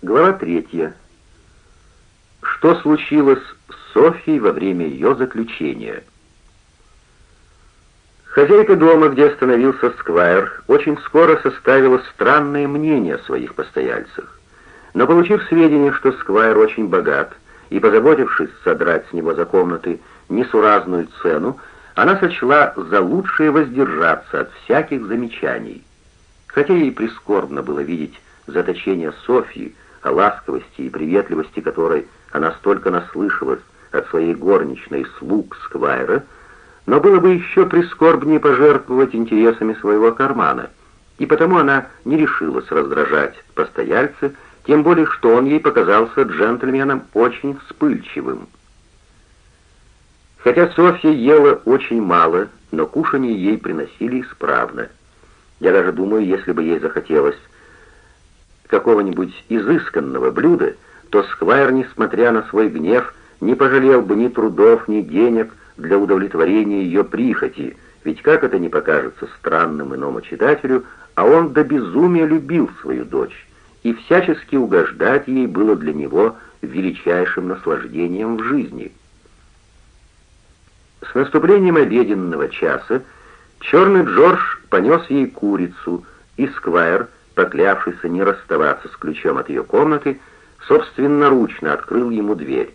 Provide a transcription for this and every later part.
Глава третья. Что случилось с Софией во время ее заключения? Хозяйка дома, где остановился Сквайр, очень скоро составила странное мнение о своих постояльцах. Но получив сведения, что Сквайр очень богат, и позаботившись содрать с него за комнаты несуразную цену, она сочла за лучшее воздержаться от всяких замечаний. Хотя ей прискорбно было видеть заточение Софьи, о ласковости и приветливости которой она столько наслышалась от своей горничной слуг Сквайра, но было бы еще прискорбнее пожертвовать интересами своего кармана, и потому она не решилась раздражать постояльца, тем более что он ей показался джентльменом очень вспыльчивым. Хотя Софья ела очень мало, но кушанье ей приносили исправно. Я даже думаю, если бы ей захотелось какого-нибудь изысканного блюда, то Сквайр, несмотря на свой гнев, не пожалел бы ни трудов, ни денег для удовлетворения ее прихоти, ведь как это не покажется странным иному читателю, а он до безумия любил свою дочь, и всячески угождать ей было для него величайшим наслаждением в жизни. С наступлением обеденного часа черный Джордж понес ей курицу, и Сквайр, поклявшийся не расставаться с ключом от ее комнаты, собственноручно открыл ему дверь.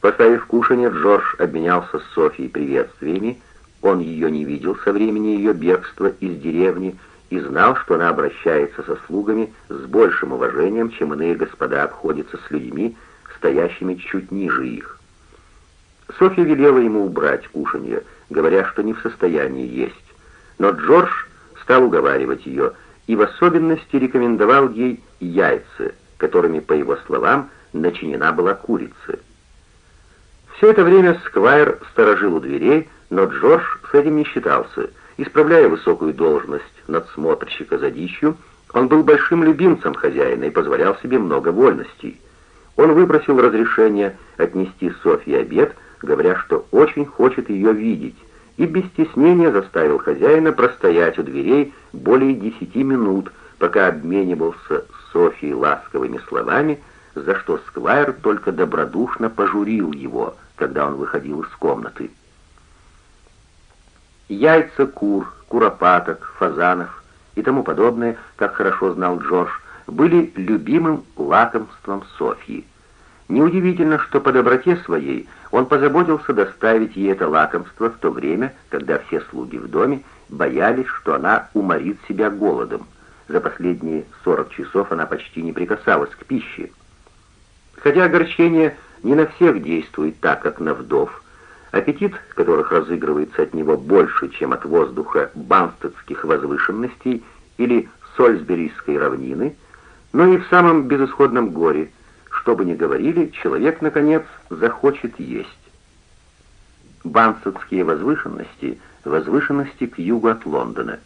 Поставив кушанье, Джордж обменялся с Софией приветствиями. Он ее не видел со времени ее бегства из деревни и знал, что она обращается со слугами с большим уважением, чем иные господа обходятся с людьми, стоящими чуть ниже их. Софья велела ему убрать кушанье, говоря, что не в состоянии есть. Но Джордж стал уговаривать ее и в особенности рекомендовал ей яйца, которыми, по его словам, начинена была курица. Все это время Сквайр сторожил у дверей, но Джордж с этим не считался. Исправляя высокую должность надсмотрщика за дичью, он был большим любимцем хозяина и позволял себе много вольностей. Он выпросил разрешение отнести Софье обед, говоря, что очень хочет ее видеть, и без стеснения заставил хозяина простоять у дверей более десяти минут, пока обменивался с Софьей ласковыми словами, за что Сквайр только добродушно пожурил его — когда он выходил из комнаты. Яйца кур, куропаток, фазанов и тому подобное, как хорошо знал Джордж, были любимым лакомством Софьи. Неудивительно, что по доброте своей он позаботился доставить ей это лакомство в то время, когда все слуги в доме боялись, что она уморит себя голодом. За последние 40 часов она почти не прикасалась к пище. Хотя огорчение не на всех действует так, как на вдов. Аппетит, которых разыгрывается от него больше, чем от воздуха банстедских возвышенностей или Сольсберийской равнины, но и в самом безысходном горе, что бы ни говорили, человек, наконец, захочет есть. Банстедские возвышенности — возвышенности к югу от Лондона.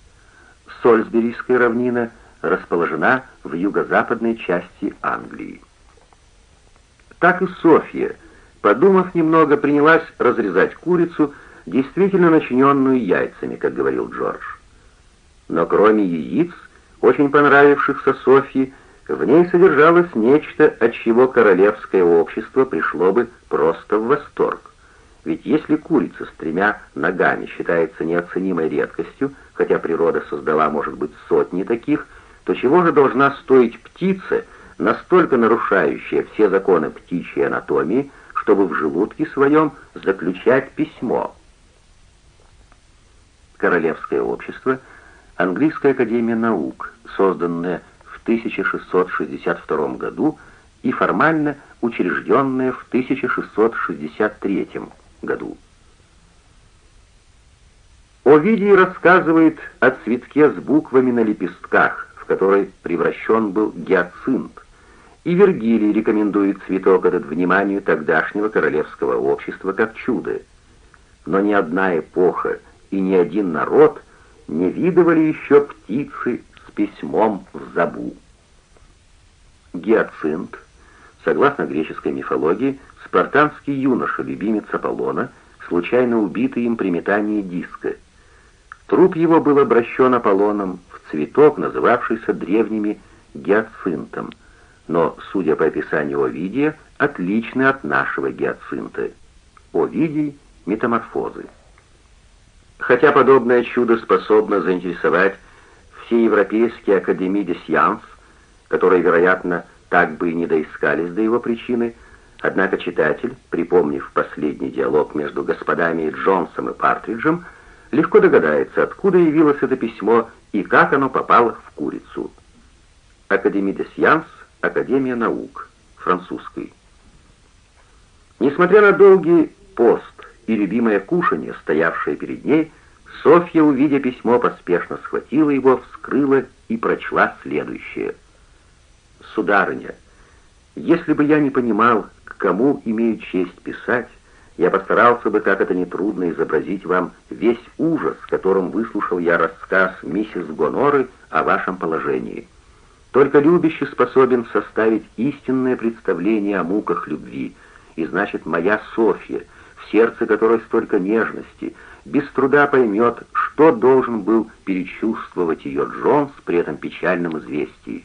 Сольсберийская равнина расположена в юго-западной части Англии. Так и Софья, подумав немного, принялась разрезать курицу, действительно начиненную яйцами, как говорил Джордж. Но кроме яиц, очень понравившихся Софье, в ней содержалось нечто, от чего королевское общество пришло бы просто в восторг. Ведь если курица с тремя ногами считается неоценимой редкостью, хотя природа создала, может быть, сотни таких, то чего же должна стоить птица, настолько нарушающая все законы птичьей анатомии, чтобы в желудке своем заключать письмо. Королевское общество, Английская академия наук, созданная 1662 году и формально учрежденная в 1663 году. Овидий рассказывает о цветке с буквами на лепестках, в который превращен был гиацинт, и Вергилий рекомендует цветок этот вниманию тогдашнего королевского общества как чудо. Но ни одна эпоха и ни один народ не видывали еще птицы с письмом в забу. Гиацинт, согласно греческой мифологии, спартанский юноша, любимец Аполлона, случайно убитый им при метании диска. Труп его был обращен Аполлоном в цветок, называвшийся древними гиацинтом – но, судя по описанию Овидия, отличны от нашего гиацинта. Овидий — метаморфозы. Хотя подобное чудо способно заинтересовать все европейские академии де Сианс, которые, вероятно, так бы и не доискались до его причины, однако читатель, припомнив последний диалог между господами Джонсом и Партриджем, легко догадается, откуда явилось это письмо и как оно попало в курицу. Академия де Сианс, Академия наук, французской. Несмотря на долгий пост и любимое кушанье, стоявшее перед ней, Софья, увидя письмо, поспешно схватила его, вскрыла и прочла следующее. «Сударыня, если бы я не понимал, к кому имею честь писать, я постарался бы, как это нетрудно, изобразить вам весь ужас, которым выслушал я рассказ миссис Гоноры о вашем положении. Только любящий способен составить истинное представление о муках любви, и значит, моя Софья, в сердце которой столько нежности, без труда поймет, что должен был перечувствовать ее Джонс при этом печальном известии.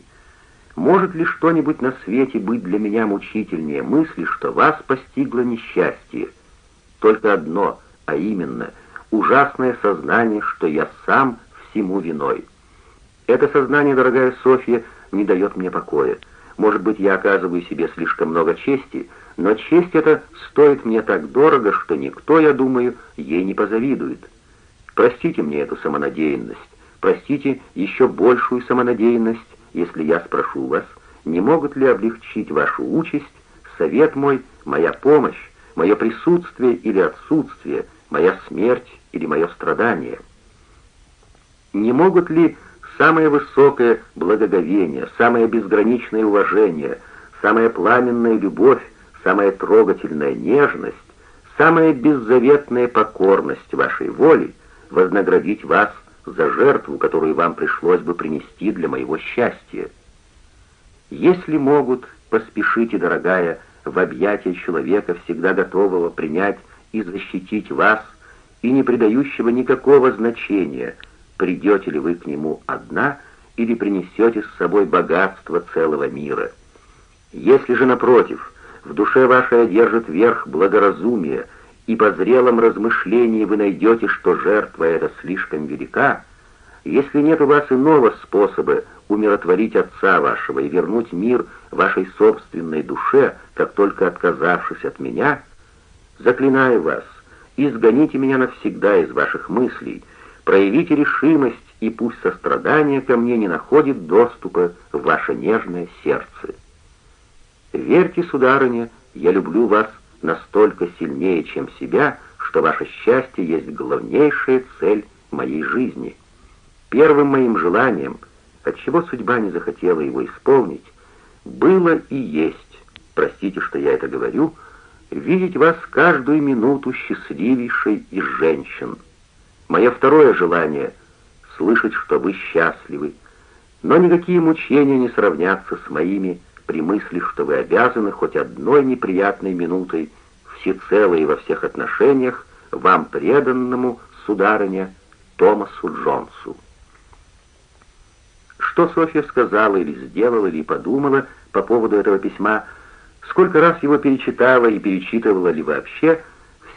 Может ли что-нибудь на свете быть для меня мучительнее мысли, что вас постигло несчастье? Только одно, а именно, ужасное сознание, что я сам всему виной. Это сознание, дорогая Софья, не дает мне покоя. Может быть, я оказываю себе слишком много чести, но честь эта стоит мне так дорого, что никто, я думаю, ей не позавидует. Простите мне эту самонадеянность, простите еще большую самонадеянность, если я спрошу вас, не могут ли облегчить вашу участь совет мой, моя помощь, мое присутствие или отсутствие, моя смерть или мое страдание? Не могут ли самое высокое благоговение, самое безграничное уважение, самая пламенная любовь самая трогательная нежность, самая беззаветная покорность вашей воли вознаградить вас за жертву, которую вам пришлось бы принести для моего счастья. Если могут, поспешите, дорогая, в объятия человека, всегда готового принять и защитить вас, и не придающего никакого значения, придете ли вы к нему одна или принесете с собой богатство целого мира. Если же, напротив, в душе вашей одержит верх благоразумие, и по зрелом размышлении вы найдете, что жертва эта слишком велика, если нет у вас иного способа умиротворить отца вашего и вернуть мир вашей собственной душе, как только отказавшись от меня, заклинаю вас, изгоните меня навсегда из ваших мыслей, проявите решимость, и пусть сострадание ко мне не находит доступа в ваше нежное сердце. Верьте, сударыня, я люблю вас настолько сильнее, чем себя, что ваше счастье есть главнейшая цель моей жизни. Первым моим желанием, отчего судьба не захотела его исполнить, было и есть, простите, что я это говорю, видеть вас каждую минуту счастливейшей из женщин. Мое второе желание — слышать, что вы счастливы, но никакие мучения не сравнятся с моими при мысли, что вы обязаны хоть одной неприятной минутой всецело и во всех отношениях вам преданному, сударыня, Томасу Джонсу. Что Софья сказала или сделала, или подумала по поводу этого письма, сколько раз его перечитала и перечитывала ли вообще,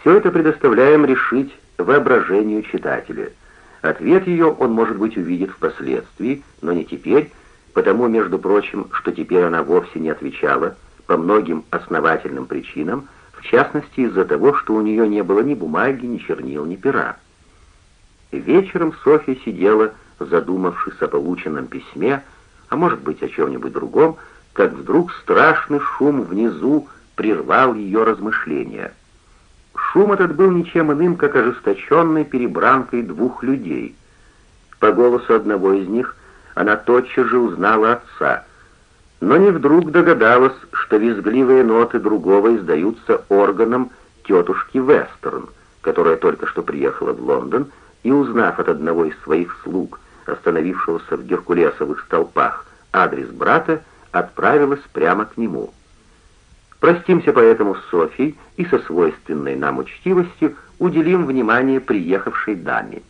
все это предоставляем решить воображению читателя. Ответ ее он, может быть, увидит впоследствии, но не теперь, потому, между прочим, что теперь она вовсе не отвечала по многим основательным причинам, в частности из-за того, что у нее не было ни бумаги, ни чернил, ни пера. Вечером Софья сидела, задумавшись о полученном письме, а может быть о чем-нибудь другом, как вдруг страшный шум внизу прервал ее размышления. Шум этот был ничем иным, как ожесточенной перебранкой двух людей. По голосу одного из них она тотчас же узнала отца, но не вдруг догадалась, что визгливые ноты другого издаются органом тетушки Вестерн, которая только что приехала в Лондон и, узнав от одного из своих слуг, остановившегося в геркулесовых столпах, адрес брата, отправилась прямо к нему. Простимся поэтому с Софией и со свойственной нам учтивостью уделим внимание приехавшей даме.